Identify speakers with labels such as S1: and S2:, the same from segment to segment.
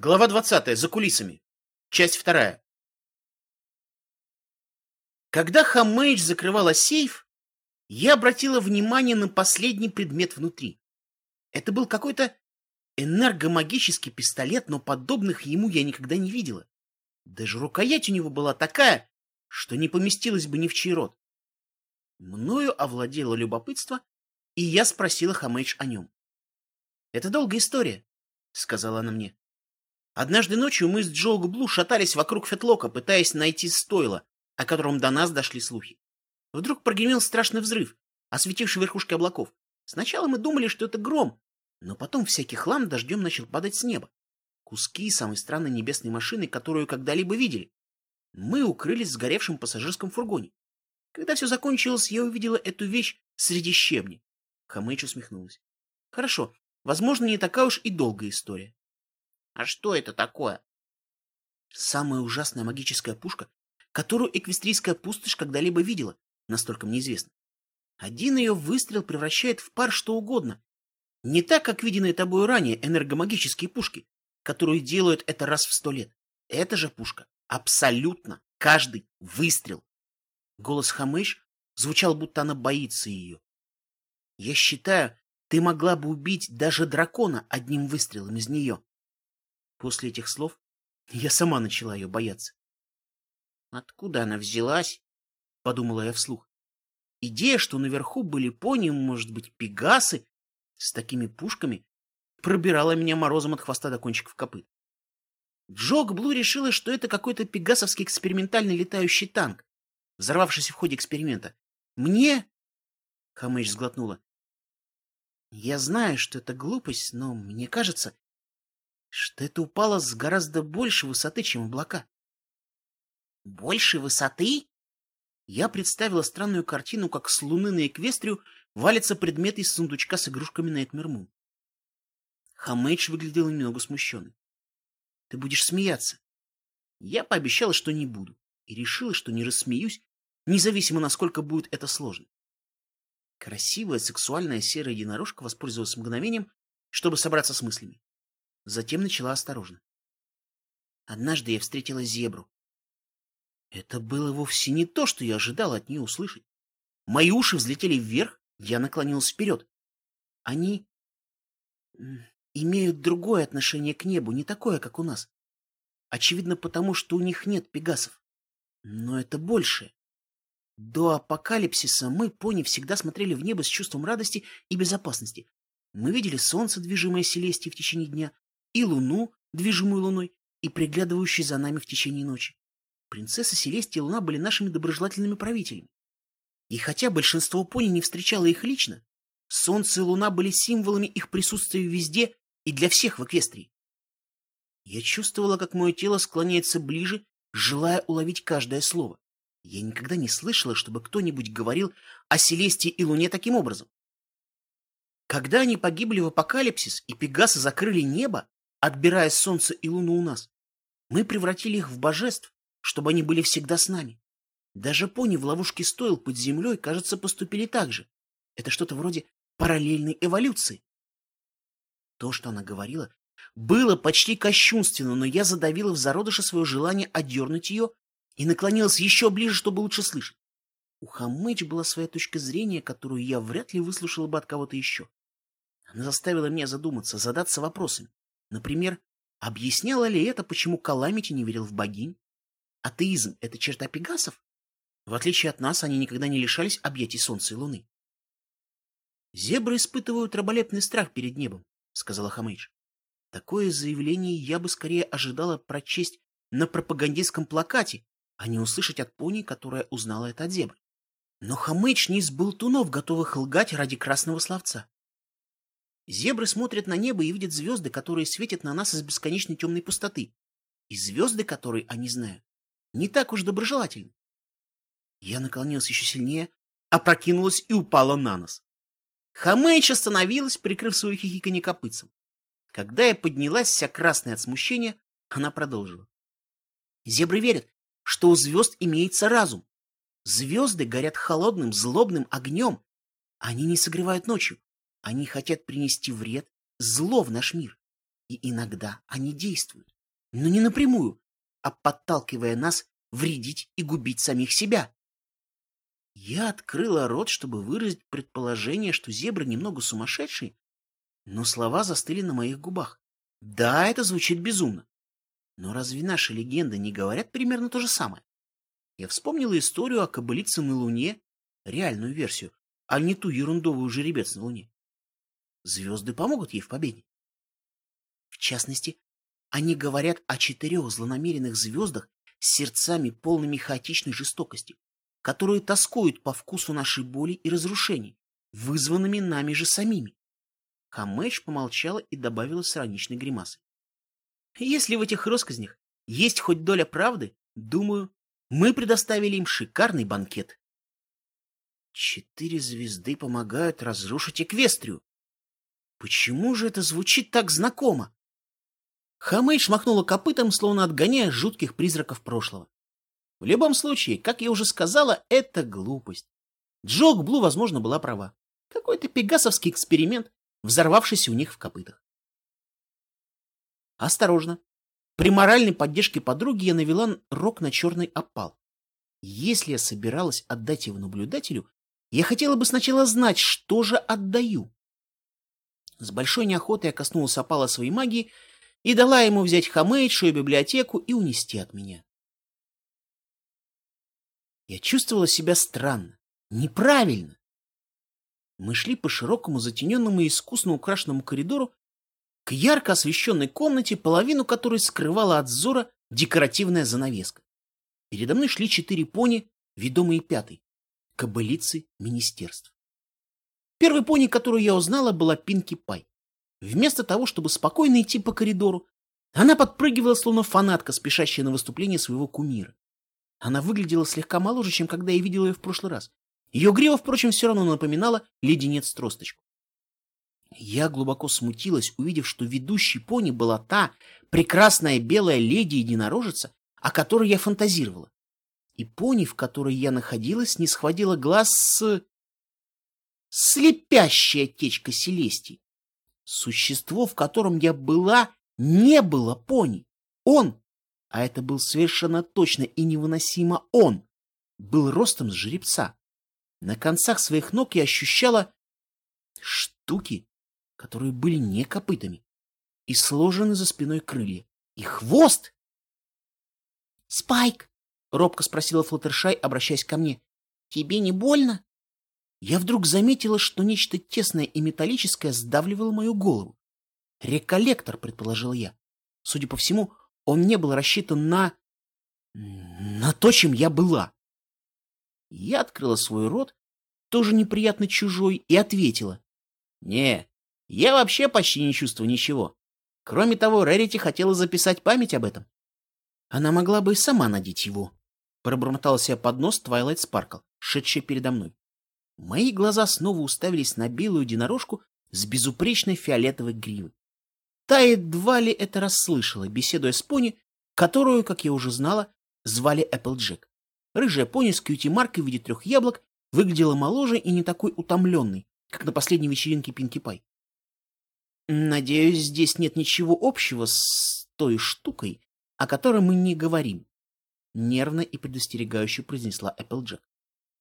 S1: Глава 20. За кулисами. Часть вторая. Когда Хамейдж закрывала сейф, я обратила внимание на последний предмет внутри. Это был какой-то энергомагический пистолет, но подобных ему я никогда не видела. Даже рукоять у него была такая, что не поместилась бы ни в чей рот. Мною овладело любопытство, и я спросила Хамейдж о нем. — Это долгая история, — сказала она мне. Однажды ночью мы с Джо Блу шатались вокруг Фетлока, пытаясь найти стойло, о котором до нас дошли слухи. Вдруг прогремел страшный взрыв, осветивший верхушки облаков. Сначала мы думали, что это гром, но потом всякий хлам дождем начал падать с неба. Куски самой странной небесной машины, которую когда-либо видели. Мы укрылись в сгоревшем пассажирском фургоне. Когда все закончилось, я увидела эту вещь среди щебня. Хамэйч усмехнулась. Хорошо, возможно, не такая уж и долгая история.
S2: А что это такое?
S1: Самая ужасная магическая пушка, которую эквестрийская пустошь когда-либо видела, настолько мне известно. Один ее выстрел превращает в пар что угодно. Не так, как виденные тобой ранее энергомагические пушки, которые делают это раз в сто лет. Эта же пушка абсолютно каждый выстрел. Голос Хамыш звучал, будто она боится ее. Я считаю, ты могла бы убить даже дракона одним выстрелом из нее. После этих слов я сама начала ее бояться.
S2: «Откуда она взялась?»
S1: — подумала я вслух. Идея, что наверху были пони, может быть, пегасы с такими пушками, пробирала меня морозом от хвоста до кончиков копыт. Джок Блу решила, что это какой-то пегасовский экспериментальный летающий танк, взорвавшийся в ходе эксперимента. Мне... Хамэч сглотнула. Я знаю, что это глупость, но мне кажется, что это упало с гораздо большей высоты, чем облака.
S2: Большей высоты?
S1: Я представила странную картину, как с луны на Эквестрию валится предмет из сундучка с игрушками на Этмермун. Хамэйдж выглядел немного смущенный. — Ты будешь смеяться. Я пообещала, что не буду, и решила, что не рассмеюсь, независимо, насколько будет это сложно. Красивая сексуальная серая единорожка воспользовалась мгновением, чтобы собраться с мыслями. Затем начала осторожно. Однажды я встретила зебру. Это было вовсе не то, что я ожидал от нее услышать. Мои уши взлетели вверх, я наклонился вперед. Они имеют другое отношение к небу, не такое, как у нас. Очевидно, потому что у них нет пегасов. Но это большее. До апокалипсиса мы, пони, всегда смотрели в небо с чувством радости и безопасности. Мы видели солнце, движимое Селестией в течение дня, и луну, движимую луной, и приглядывающей за нами в течение ночи. Принцесса Селестия и Луна были нашими доброжелательными правителями. И хотя большинство пони не встречало их лично, Солнце и Луна были символами их присутствия везде и для всех в Эквестрии. Я чувствовала, как мое тело склоняется ближе, желая уловить каждое слово. Я никогда не слышала, чтобы кто-нибудь говорил о Селестии и Луне таким образом. Когда они погибли в апокалипсис и Пегасы закрыли небо, отбирая солнце и луну у нас. Мы превратили их в божеств, чтобы они были всегда с нами. Даже пони в ловушке стоил под землей, кажется, поступили так же. Это что-то вроде параллельной эволюции. То, что она говорила, было почти кощунственно, но я задавила в зародыше свое желание отдернуть ее и наклонилась еще ближе, чтобы лучше слышать. У Хамыч была своя точка зрения, которую я вряд ли выслушала бы от кого-то еще. Она заставила меня задуматься, задаться вопросами. Например, объясняло ли это, почему Каламити не верил в богинь? Атеизм — это черта пегасов? В отличие от нас, они никогда не лишались объятий солнца и луны. «Зебры испытывают раболепный страх перед небом», — сказала Хамейдж. «Такое заявление я бы скорее ожидала прочесть на пропагандистском плакате, а не услышать от пони, которая узнала это от зебры. Но Хамейдж не из болтунов, готовых лгать ради красного словца. Зебры смотрят на небо и видят звезды, которые светят на нас из бесконечной темной пустоты. И звезды, которые они знают, не так уж доброжелательны. Я наклонилась еще сильнее, опрокинулась и упала на нос. Хамэйч остановилась, прикрыв свою хихиканье копытцем. Когда я поднялась, вся красная от смущения, она продолжила. Зебры верят, что у звезд имеется разум. Звезды горят холодным, злобным огнем. Они не согревают ночью, они хотят принести вред, зло в наш мир. И иногда они действуют, но не напрямую, а подталкивая нас вредить и губить самих себя. Я открыла рот, чтобы выразить предположение, что зебры немного сумасшедшие, но слова застыли на моих губах. Да, это звучит безумно. Но разве наши легенды не говорят примерно то же самое? Я вспомнила историю о кобылице на Луне, реальную версию, а не ту ерундовую жеребец на Луне. Звезды помогут ей в победе. В частности, они говорят о четырех злонамеренных звездах с сердцами полными хаотичной жестокости, которые тоскуют по вкусу нашей боли и разрушений, вызванными нами же самими. Хамэш помолчала и добавила с ироничной гримасой. Если в этих россказнях есть хоть доля правды, думаю, мы предоставили им шикарный банкет. Четыре звезды помогают разрушить Эквестрию. Почему же это звучит так знакомо? Хамейдж махнула копытом, словно отгоняя жутких призраков прошлого. В любом случае, как я уже сказала, это глупость. Джок Блу, возможно, была права. Какой-то пегасовский эксперимент, взорвавшийся у них в копытах. Осторожно. При моральной поддержке подруги я навела рог на черный опал. Если я собиралась отдать его наблюдателю, я хотела бы сначала знать, что же отдаю. С большой неохотой я коснулась опала своей магии и дала ему взять Хамейдшу и библиотеку и унести от меня. Я чувствовала себя странно, неправильно. Мы шли по широкому, затененному и искусно украшенному коридору к ярко освещенной комнате, половину которой скрывала от взора декоративная занавеска. Передо мной шли четыре пони, ведомые пятой, кобылицы министерств. Первой пони, которую я узнала, была Пинки Пай. Вместо того, чтобы спокойно идти по коридору, она подпрыгивала, словно фанатка, спешащая на выступление своего кумира. Она выглядела слегка моложе, чем когда я видела ее в прошлый раз. Ее грива, впрочем, все равно напоминала леденец-тросточку. Я глубоко смутилась, увидев, что ведущей пони была та прекрасная белая леди-единорожица, о которой я фантазировала. И пони, в которой я находилась, не схватила глаз с... Слепящая течка Селестии. Существо, в котором я была, не было пони. Он, а это был совершенно точно и невыносимо он, был ростом с жеребца. На концах своих ног я ощущала штуки, которые были не копытами, и сложены за спиной крылья. И хвост! «Спайк!» — робко спросила Флаттершай, обращаясь ко мне. «Тебе не больно?» Я вдруг заметила, что нечто тесное и металлическое сдавливало мою голову. «Реколлектор», — предположил я. Судя по всему, он не был рассчитан на... на то, чем я была. Я открыла свой рот, тоже неприятно чужой, и ответила. «Не, я вообще почти не чувствую ничего. Кроме того, Рэрити хотела записать память об этом. Она могла бы и сама надеть его. Пробормотал себе под нос Твайлайт Спаркл, шедший передо мной. Мои глаза снова уставились на белую единорожку с безупречной фиолетовой гривой. Та едва ли это расслышала, беседуя с пони, которую, как я уже знала, звали Эпплджек. Рыжая пони с кьюти-маркой в виде трех яблок выглядела моложе и не такой утомленной, как на последней вечеринке Пинки Пай. Надеюсь, здесь нет ничего общего с той штукой, о которой мы не говорим. Нервно и предостерегающе произнесла Эпплджек.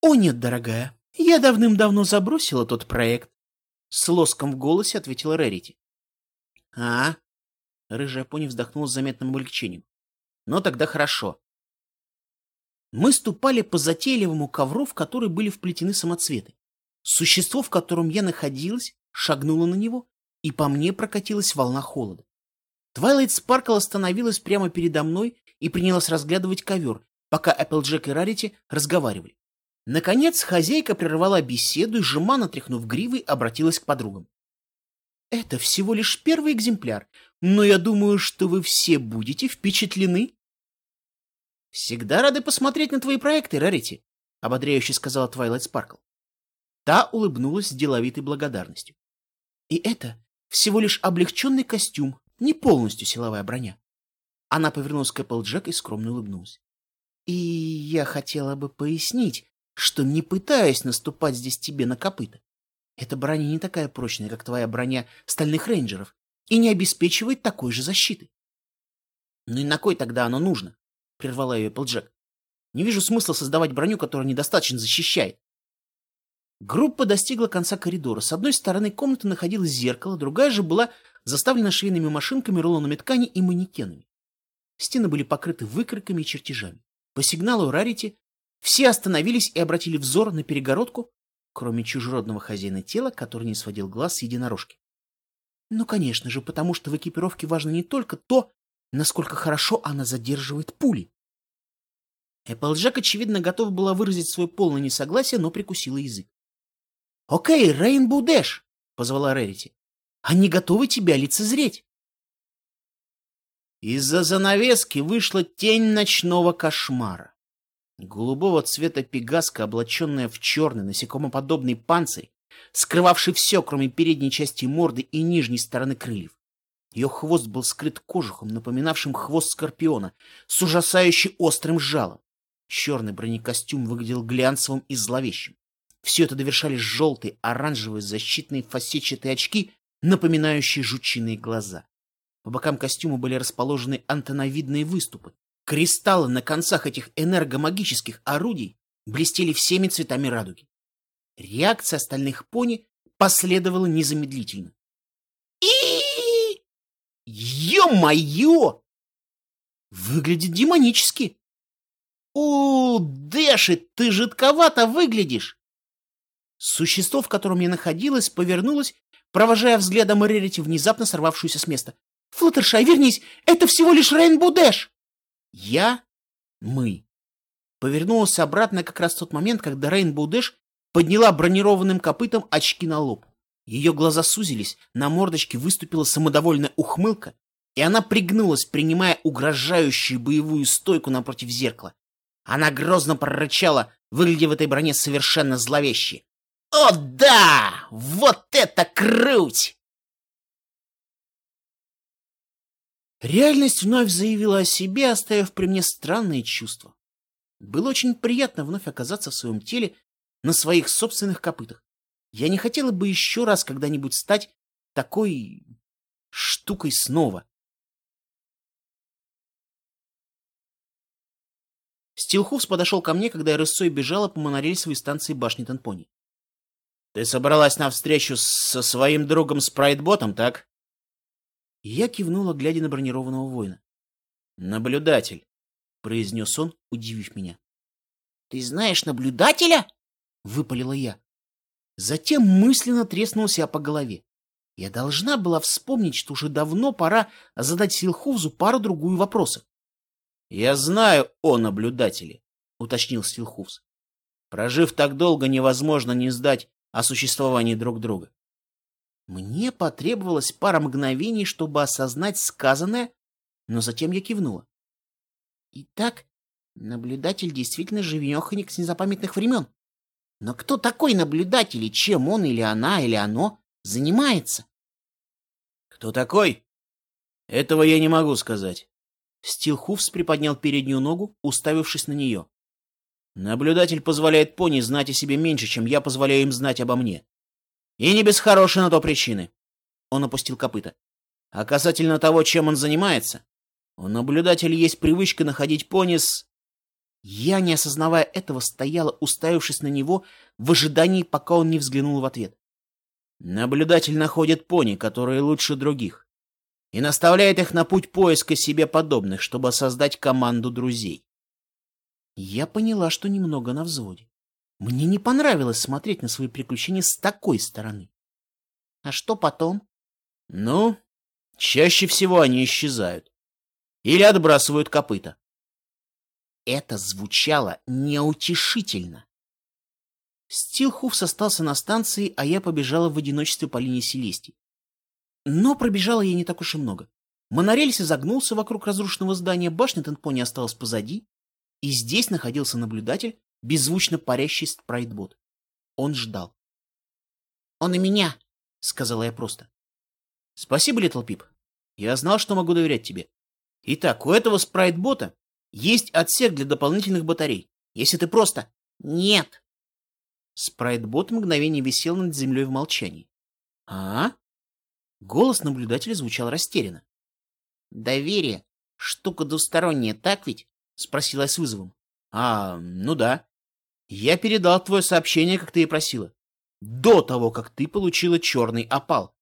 S1: О нет, дорогая, я давным-давно забросила тот проект. С лоском в голосе ответила Рерити. А? Рыжая пони вздохнула с заметным облегчением. Ну тогда хорошо. Мы ступали по затейливому ковру, в который были вплетены самоцветы. Существо, в котором я находилась, шагнуло на него и по мне прокатилась волна холода. Твайлайт Спаркл остановилась прямо передо мной и принялась разглядывать ковер, пока Эпплджек и Рарити разговаривали. Наконец хозяйка прервала беседу и, жеманно тряхнув гривой, обратилась к подругам. «Это всего лишь первый экземпляр, но я думаю, что вы все будете впечатлены». «Всегда рады посмотреть на твои проекты, Рарити», — ободряюще сказала Твайлайт Спаркл. Та улыбнулась с деловитой благодарностью. «И это всего лишь облегченный костюм, не полностью силовая броня. Она повернулась к Эпплджек и скромно улыбнулась. И я хотела бы пояснить, что не пытаюсь наступать здесь тебе на копыта. Эта броня не такая прочная, как твоя броня стальных рейнджеров, и не обеспечивает такой же защиты. Ну и на кой тогда оно нужно? Прервала ее Эпплджек. Не вижу смысла создавать броню, которая недостаточно защищает. Группа достигла конца коридора. С одной стороны комнаты находилось зеркало, другая же была заставлена швейными машинками, рулонами ткани и манекенами. Стены были покрыты выкройками и чертежами. По сигналу Рарити все остановились и обратили взор на перегородку, кроме чужеродного хозяина тела, который не сводил глаз с единорожки. Ну, конечно же, потому что в экипировке важно не только то, насколько хорошо она задерживает пули. Эпплджек, очевидно, готова была выразить свое полное несогласие, но прикусила язык. — Окей, Рейнбоу Дэш, — позвала Рерити. — Они готовы тебя лицезреть. Из-за занавески вышла тень ночного кошмара. Голубого цвета пегаска, облаченная в черный насекомоподобный панцирь, скрывавший все, кроме передней части морды и нижней стороны крыльев. Ее хвост был скрыт кожухом, напоминавшим хвост скорпиона, с ужасающе острым жалом. Черный бронекостюм выглядел глянцевым и зловещим. Все это довершали желтые, оранжевые защитные фасетчатые очки, напоминающие жучиные глаза. По бокам костюма были расположены антенновидные выступы. Кристаллы на концах этих энергомагических орудий блестели всеми цветами радуги. Реакция остальных пони последовала незамедлительно. и Ё-моё! Выглядит демонически. «О, Дэши, ты жидковато выглядишь!» Существо, в котором я находилась, повернулось, провожая взглядом Рерити, внезапно сорвавшуюся с места. «Флаттершай, вернись! Это всего лишь Рейнбоу Дэш!» Я, мы, повернулась обратно как раз в тот момент, когда Рейнбоу Дэш подняла бронированным копытом очки на лоб. Ее глаза сузились, на мордочке выступила самодовольная ухмылка, и она пригнулась, принимая угрожающую боевую стойку напротив зеркала. Она грозно прорычала, выглядя в этой броне совершенно зловеще. «О да! Вот это круть!» Реальность вновь заявила о себе, оставив при мне странные чувства. Было очень приятно вновь оказаться в своем теле на своих собственных копытах. Я не хотела бы еще раз когда-нибудь стать такой штукой снова. Стилхуфс подошел ко мне, когда я рысцой бежала по монорельсовой станции башни Танпони. — Ты собралась на встречу со своим другом Спрайтботом, так? Я кивнула, глядя на бронированного воина. — Наблюдатель, — произнес он, удивив меня. — Ты знаешь наблюдателя? — выпалила я. Затем мысленно треснулся я по голове. Я должна была вспомнить, что уже давно пора задать Силхувзу пару-другую вопросов. — Я знаю о наблюдателе, — уточнил Стилхуфс. Прожив так долго, невозможно не сдать о существовании друг друга. Мне потребовалось пара мгновений, чтобы осознать сказанное, но затем я кивнула. Итак, наблюдатель действительно живеханик с незапамятных времен. Но кто такой наблюдатель и чем он или она или оно занимается? Кто такой? Этого я не могу сказать. Стилхуфс приподнял переднюю ногу, уставившись на нее. Наблюдатель позволяет пони знать о себе меньше, чем я позволяю им знать обо мне. И не без хорошей на то причины. Он опустил копыта. А касательно того, чем он занимается, у наблюдателя есть привычка находить пони с... Я, не осознавая этого, стояла, уставившись на него в ожидании, пока он не взглянул в ответ. Наблюдатель находит пони, которые лучше других и наставляет их на путь поиска себе подобных, чтобы создать команду друзей. Я поняла, что немного на взводе. Мне не понравилось смотреть на свои приключения с такой стороны. А что потом? Ну, чаще всего они исчезают. Или отбрасывают копыта. Это звучало неутешительно. Стилхуфс остался на станции, а я побежала в одиночестве по линии Селестий. Но пробежала я не так уж и много. Монорельс изогнулся вокруг разрушенного здания, башня Тенпони осталась позади, и здесь находился наблюдатель, беззвучно парящий спрайтбот. Он ждал. «Он и меня!» — сказала я просто. «Спасибо, Литл Пип. Я знал, что могу доверять тебе. Итак, у этого спрайтбота есть отсек для дополнительных батарей. Если ты просто...» «Нет!» Спрайтбот мгновение висел над землей в молчании. «А?» Голос наблюдателя звучал растерянно.
S2: Доверие — штука двусторонняя, так ведь? — спросила с вызовом.
S1: — А, ну да. Я передал твое сообщение, как ты и просила. До того, как ты получила черный опал.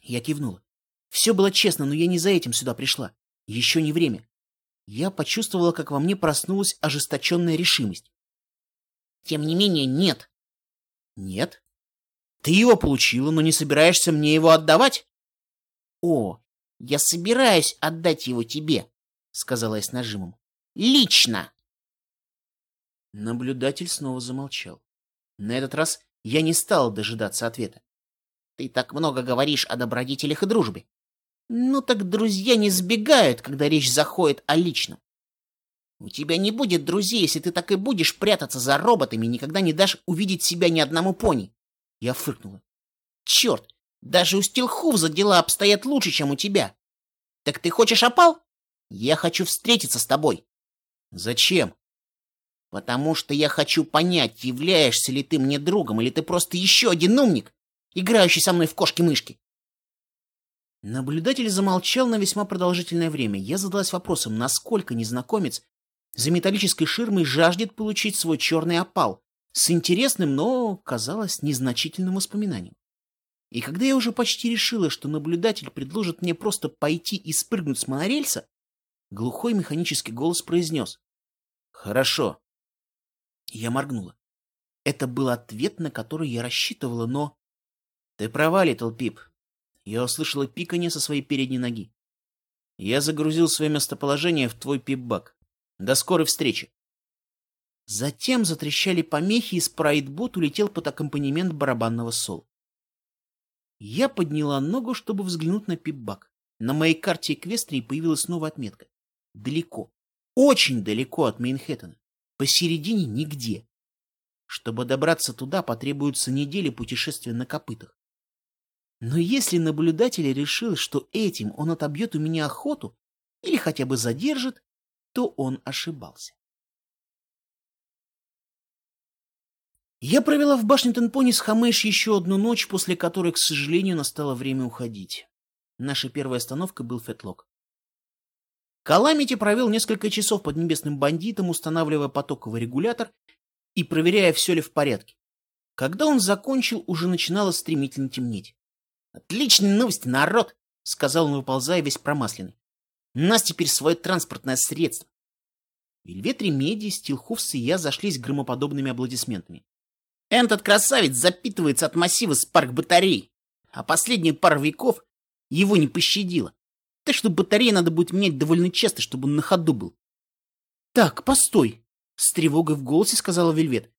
S1: Я кивнула. Все было честно, но я не за этим сюда пришла. Еще не время. Я почувствовала, как во мне проснулась ожесточенная решимость.
S2: Тем не менее, нет.
S1: Нет? Ты его получила, но не собираешься мне его отдавать?
S2: О, я собираюсь отдать его тебе, сказала я с нажимом. Лично.
S1: Наблюдатель снова замолчал. На этот раз я не стал дожидаться ответа.
S2: Ты так много говоришь о добродетелях и дружбе. Ну так друзья не сбегают, когда речь заходит о личном. У тебя не будет друзей, если ты так и будешь прятаться за роботами и никогда не дашь увидеть себя ни одному пони. Я фыркнула. Черт, даже у Стилхувза дела обстоят лучше, чем у тебя. Так ты хочешь опал? Я хочу встретиться с тобой.
S1: Зачем?
S2: Потому что я хочу понять, являешься ли ты мне другом, или ты просто еще один умник, играющий со мной в кошки-мышки.
S1: Наблюдатель замолчал на весьма продолжительное время. Я задалась вопросом, насколько незнакомец за металлической ширмой жаждет получить свой черный опал с интересным, но, казалось, незначительным воспоминанием. И когда я уже почти решила, что наблюдатель предложит мне просто пойти и спрыгнуть с монорельса, глухой механический голос произнес «Хорошо». Я моргнула. Это был ответ, на который я рассчитывала, но... «Ты права, Литл Пип». Я услышала пиканье со своей передней ноги. Я загрузил свое местоположение в твой пип-бак. До скорой встречи. Затем затрещали помехи, и спрайтбот улетел под аккомпанемент барабанного соло. Я подняла ногу, чтобы взглянуть на пип-бак. На моей карте Эквестрии появилась новая отметка. Далеко, очень далеко от Мейнхэттена. Посередине нигде. Чтобы добраться туда, потребуются недели путешествия на копытах. Но если наблюдатель решил, что этим он отобьет у меня охоту или хотя бы задержит, то он ошибался. Я провела в башне Тенпони с Хамэш еще одну ночь, после которой, к сожалению, настало время уходить. Наша первая остановка был Фетлок. Каламити провел несколько часов под небесным бандитом, устанавливая потоковый регулятор и проверяя, все ли в порядке. Когда он закончил, уже начинало стремительно темнеть. «Отличные новости, народ!» — сказал он, выползая весь промасленный. У нас теперь свое транспортное средство. Вельвет Ремедий, Стилхуфс и я зашлись громоподобными аплодисментами. Этот красавец запитывается от массива спарк батарей, а последняя пара веков его не пощадила. Так что батареи надо будет менять довольно часто, чтобы он на ходу был. Так, постой, с тревогой в голосе сказала Вельвет.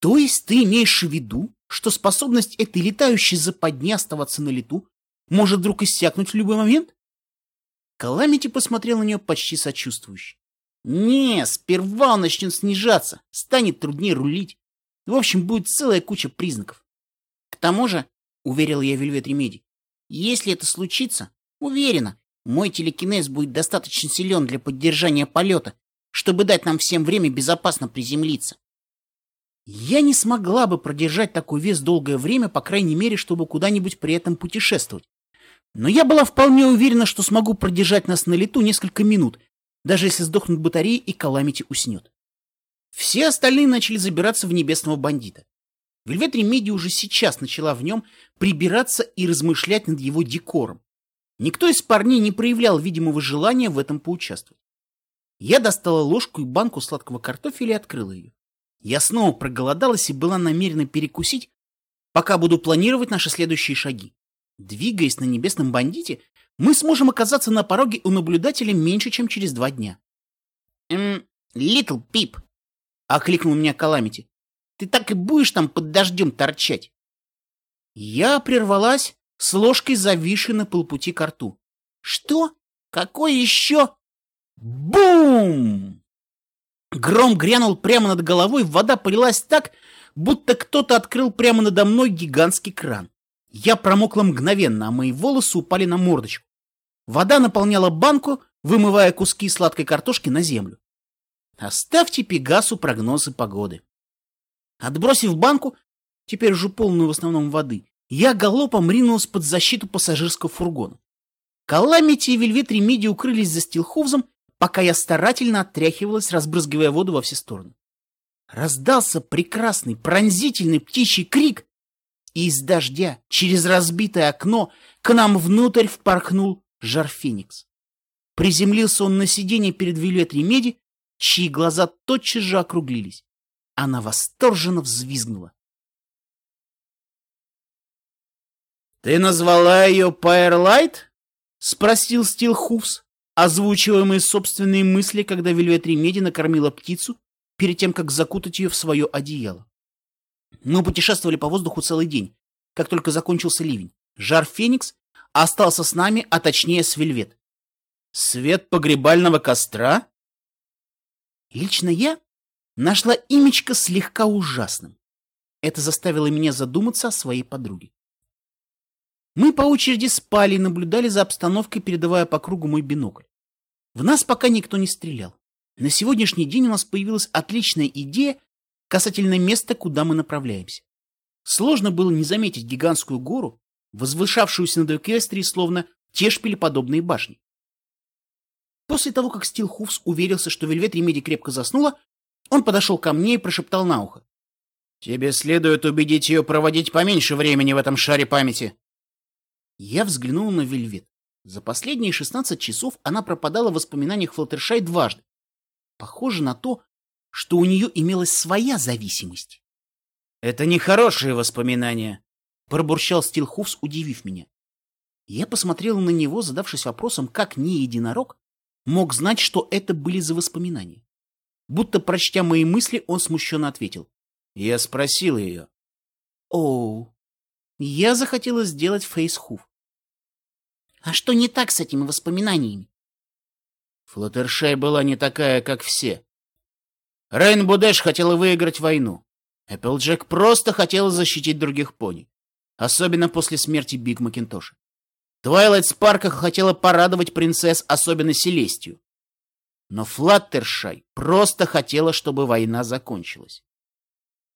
S1: То есть ты имеешь в виду, что способность этой летающей западни оставаться на лету может вдруг иссякнуть в любой момент? Каламити посмотрел на нее почти сочувствующе. «Не, сперва он начнет снижаться, станет труднее рулить. В общем, будет целая куча признаков. К тому же, — уверил я Вельвет Ремеди, — если это случится, уверена, мой телекинез будет достаточно силен для поддержания полета, чтобы дать нам всем время безопасно приземлиться. Я не смогла бы продержать такой вес долгое время, по крайней мере, чтобы куда-нибудь при этом путешествовать. Но я была вполне уверена, что смогу продержать нас на лету несколько минут, даже если сдохнут батареи и Каламити уснет. Все остальные начали забираться в небесного бандита. Вельвет Ремеди уже сейчас начала в нем прибираться и размышлять над его декором. Никто из парней не проявлял видимого желания в этом поучаствовать. Я достала ложку и банку сладкого картофеля и открыла ее. Я снова проголодалась и была намерена перекусить, пока буду планировать наши следующие шаги. Двигаясь на небесном бандите, мы сможем оказаться на пороге у наблюдателя меньше, чем через два дня. «Эм, Литл Пип!» — окликнул меня Каламити. «Ты так и будешь там под дождем торчать?» Я прервалась с ложкой, зависшей на полпути к рту. «Что? Какой еще?» Бум! Гром грянул прямо над головой, вода полилась так, будто кто-то открыл прямо надо мной гигантский кран. Я промокла мгновенно, а мои волосы упали на мордочку. Вода наполняла банку, вымывая куски сладкой картошки на землю. Оставьте Пегасу прогнозы погоды. Отбросив банку, теперь уже полную в основном воды, я галопом ринулась под защиту пассажирского фургона. Каламити и Вельвет Ремиди укрылись за Стилховзом, пока я старательно отряхивалась, разбрызгивая воду во все стороны. Раздался прекрасный пронзительный птичий крик, и из дождя через разбитое окно к нам внутрь впорхнул жар-феникс. Приземлился он на сиденье перед Вельвет Ремеди, чьи глаза тотчас же округлились. Она восторженно взвизгнула. — Ты назвала ее Пайерлайт? — спросил Стил Хувс, озвучивая мои собственные мысли, когда Вельвет Ремеди накормила птицу перед тем, как закутать ее в свое одеяло. Мы путешествовали по воздуху целый день, как только закончился ливень. Жар Феникс остался с нами, а точнее с Вельвет. Свет погребального костра? Лично я нашла имечко слегка ужасным. Это заставило меня задуматься о своей подруге. Мы по очереди спали и наблюдали за обстановкой, передавая по кругу мой бинокль. В нас пока никто не стрелял. На сегодняшний день у нас появилась отличная идея касательно места, куда мы направляемся. Сложно было не заметить гигантскую гору, возвышавшуюся над Эквестрией, словно те шпилеподобные башни. После того, как Стил Хувс уверился, что Вельвет Ремеди крепко заснула, он подошел ко мне и прошептал на ухо. «Тебе следует убедить ее проводить поменьше времени в этом шаре памяти». Я взглянул на Вельвет. За последние 16 часов она пропадала в воспоминаниях Флаттершай дважды. Похоже на то, что у нее имелась своя зависимость. «Это нехорошие воспоминания», — пробурчал Стилхуфс, удивив меня. Я посмотрел на него, задавшись вопросом, как не единорог мог знать, что это были за воспоминания. Будто, прочтя мои мысли, он смущенно ответил. Я спросил ее. Оу, я захотела сделать фейсхуф. А что не так с этими воспоминаниями? Флаттершай была не такая, как все. Рейнбоу Дэш хотела выиграть войну. Эпплджек просто хотела защитить других пони. Особенно после смерти Биг Макинтоша. Твайлайт Спаркл хотела порадовать принцесс, особенно Селестию. Но Флаттершай просто хотела, чтобы война закончилась.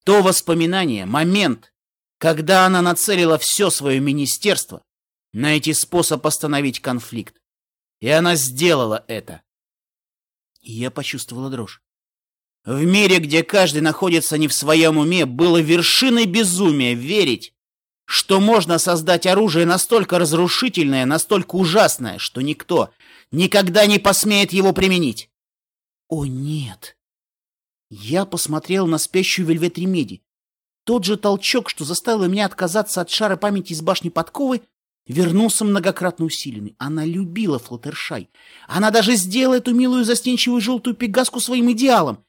S1: То воспоминание, момент, когда она нацелила все свое министерство, найти способ остановить конфликт. И она сделала это. Я почувствовала дрожь. В мире, где каждый находится не в своем уме, было вершиной безумия верить, что можно создать оружие настолько разрушительное, настолько ужасное, что никто никогда не посмеет его применить. О, нет. Я посмотрел на спящую Вельвет Ремеди. Тот же толчок, что заставил меня отказаться от шара памяти из башни подковы, вернулся многократно усиленный. Она любила Флаттершай. Она даже сделала эту милую застенчивую желтую пегаску своим идеалом.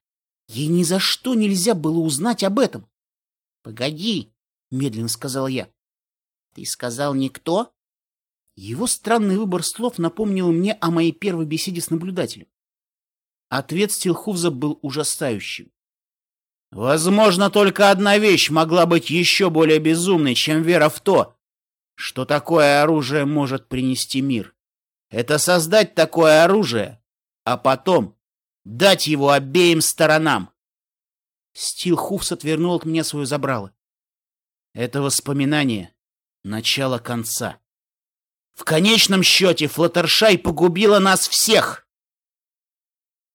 S1: Ей ни за что нельзя было узнать об этом. — Погоди, — медленно сказал я. — Ты сказал никто? Его странный выбор слов напомнил мне о моей первой беседе с наблюдателем. Ответ Стилхувза был ужасающим. Возможно, только одна вещь могла быть еще более безумной, чем вера в то, что такое оружие может принести мир. Это создать такое оружие, а потом дать его обеим сторонам. Стилхуфс отвернул от меня свое забрало. Это воспоминание — начало конца. В конечном счете Флаттершай погубила нас всех.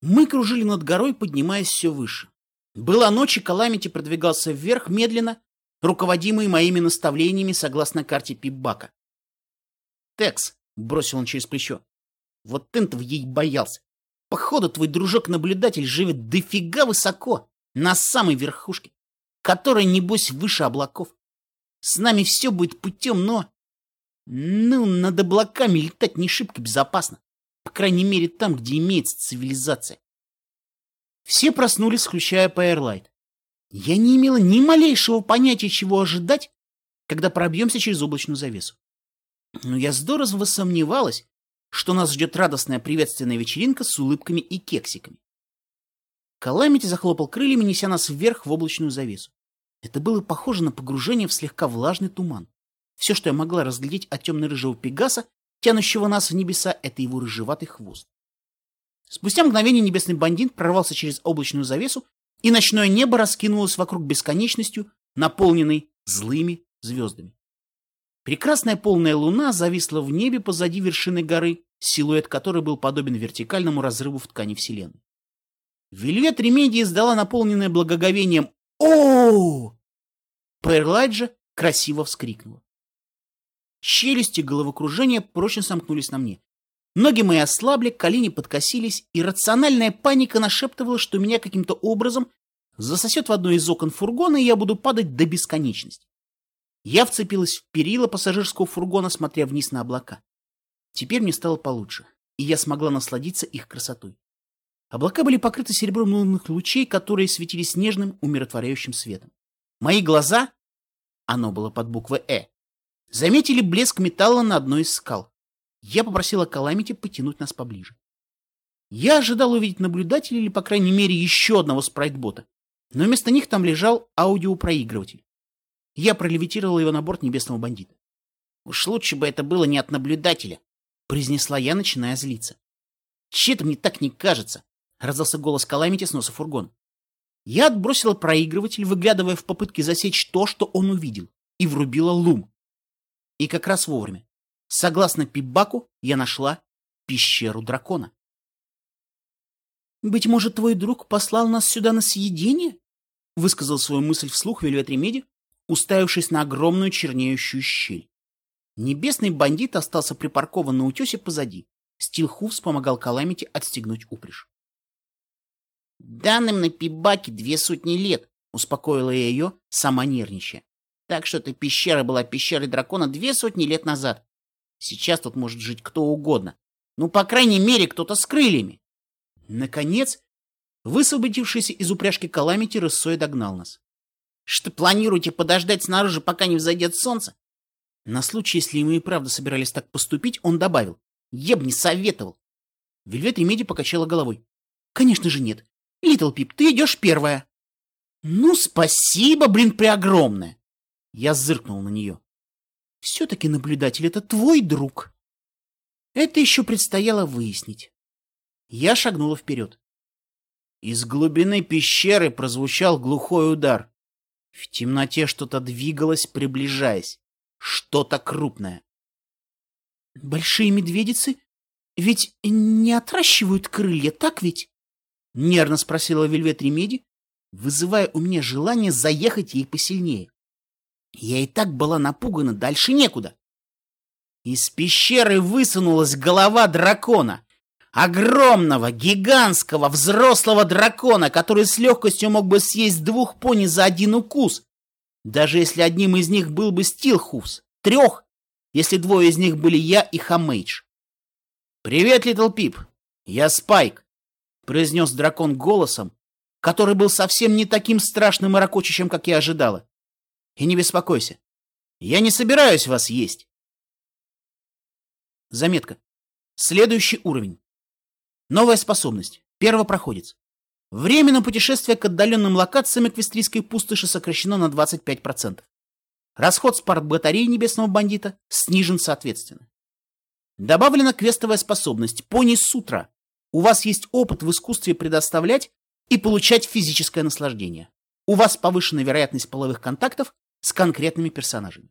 S1: Мы кружили над горой, поднимаясь все выше. Была ночь, и Каламити продвигался вверх медленно, руководимый моими наставлениями согласно карте Пипбака. «Текс», — бросил он через плечо, — «вот ты-то ей боялся. Походу, твой дружок-наблюдатель живет дофига высоко, на самой верхушке, которая, небось, выше облаков. С нами все будет путем, но... Ну, над облаками летать не шибко безопасно. По крайней мере, там, где имеется цивилизация. Все проснулись, включая Пайерлайт. Я не имела ни малейшего понятия, чего ожидать, когда пробьемся через облачную завесу. Но я здорово сомневалась, что нас ждет радостная приветственная вечеринка с улыбками и кексиками. Каламити захлопал крыльями, неся нас вверх в облачную завесу. Это было похоже на погружение в слегка влажный туман. Все, что я могла разглядеть от темно-рыжего пегаса, тянущего нас в небеса, это его рыжеватый хвост. Спустя мгновение небесный бандит прорвался через облачную завесу, и ночное небо раскинулось вокруг бесконечностью, наполненной злыми звездами. Прекрасная полная луна зависла в небе позади вершины горы, силуэт которой был подобен вертикальному разрыву в ткани Вселенной. Вельвет Ремедия издала наполненное благоговением о Перлайджа красиво вскрикнула. Челюсти головокружения прочно сомкнулись на мне. Ноги мои ослабли, колени подкосились, и рациональная паника нашептывала, что меня каким-то образом засосет в одно из окон фургона, и я буду падать до бесконечности. Я вцепилась в перила пассажирского фургона, смотря вниз на облака. Теперь мне стало получше, и я смогла насладиться их красотой. Облака были покрыты серебром лунных лучей, которые светились нежным, умиротворяющим светом. Мои глаза, оно было под буквой «Э», заметили блеск металла на одной из скал. Я попросила Каламити потянуть нас поближе. Я ожидал увидеть наблюдателя или, по крайней мере, еще одного спрайтбота, но вместо них там лежал аудиопроигрыватель. Я пролевитировал его на борт небесного бандита. «Уж лучше бы это было не от наблюдателя», — произнесла я, начиная злиться. «Че-то мне так не кажется. — раздался голос Каламити с носа фургона. Я отбросила проигрыватель, выглядывая в попытке засечь то, что он увидел, и врубила лум. И как раз вовремя. Согласно Пибаку, я нашла пещеру дракона. «Быть может, твой друг послал нас сюда на съедение?» — высказал свою мысль вслух Вельвет Ремеди, уставившись на огромную чернеющую щель. Небесный бандит остался припаркован на утесе позади. Стилхуфс помогал Каламити отстегнуть упряжь. Данным на Пибаке две сотни лет, успокоила я ее, сама нервничая. Так что эта пещера была пещерой дракона две сотни лет назад. Сейчас тут может жить кто угодно. Ну, по крайней мере, кто-то с крыльями. Наконец, высвободившийся из упряжки Каламити рысой догнал нас. Что, планируете подождать снаружи, пока не взойдет солнце? На случай, если мы и правда собирались так поступить, он добавил. Я бы не советовал. Вельвет Ремеди покачала головой. Конечно же нет. Литл Пип, ты идешь первая. Ну, спасибо, блин, преогромное. Я зыркнула на нее. Все-таки наблюдатель — это твой друг. Это еще предстояло выяснить. Я шагнула вперед. Из глубины пещеры прозвучал глухой удар. В темноте что-то двигалось, приближаясь. Что-то крупное. Большие медведицы ведь не отращивают крылья, так ведь? — нервно спросила Вельвет Ремеди, вызывая у меня желание заехать ей посильнее. Я и так была напугана, дальше некуда. Из пещеры высунулась голова дракона. Огромного, гигантского, взрослого дракона, который с легкостью мог бы съесть двух пони за один укус. Даже если одним из них был бы Стилхуфс. Трех, если двое из них были я и Хамейдж. «Привет, Литл Пип. Я Спайк произнес дракон голосом, который был совсем не таким страшным и ракочущим, как я ожидала. И не беспокойся, я не собираюсь вас есть. Заметка. Следующий уровень. Новая способность. Первопроходец. Время на путешествие к отдаленным локациям эквестрийской пустоши сокращено на 25%. Расход спарт-батареи небесного бандита снижен соответственно. Добавлена квестовая способность «Пони Сутра», у вас есть опыт в искусстве предоставлять и получать физическое наслаждение. У вас повышенная вероятность половых контактов с конкретными персонажами.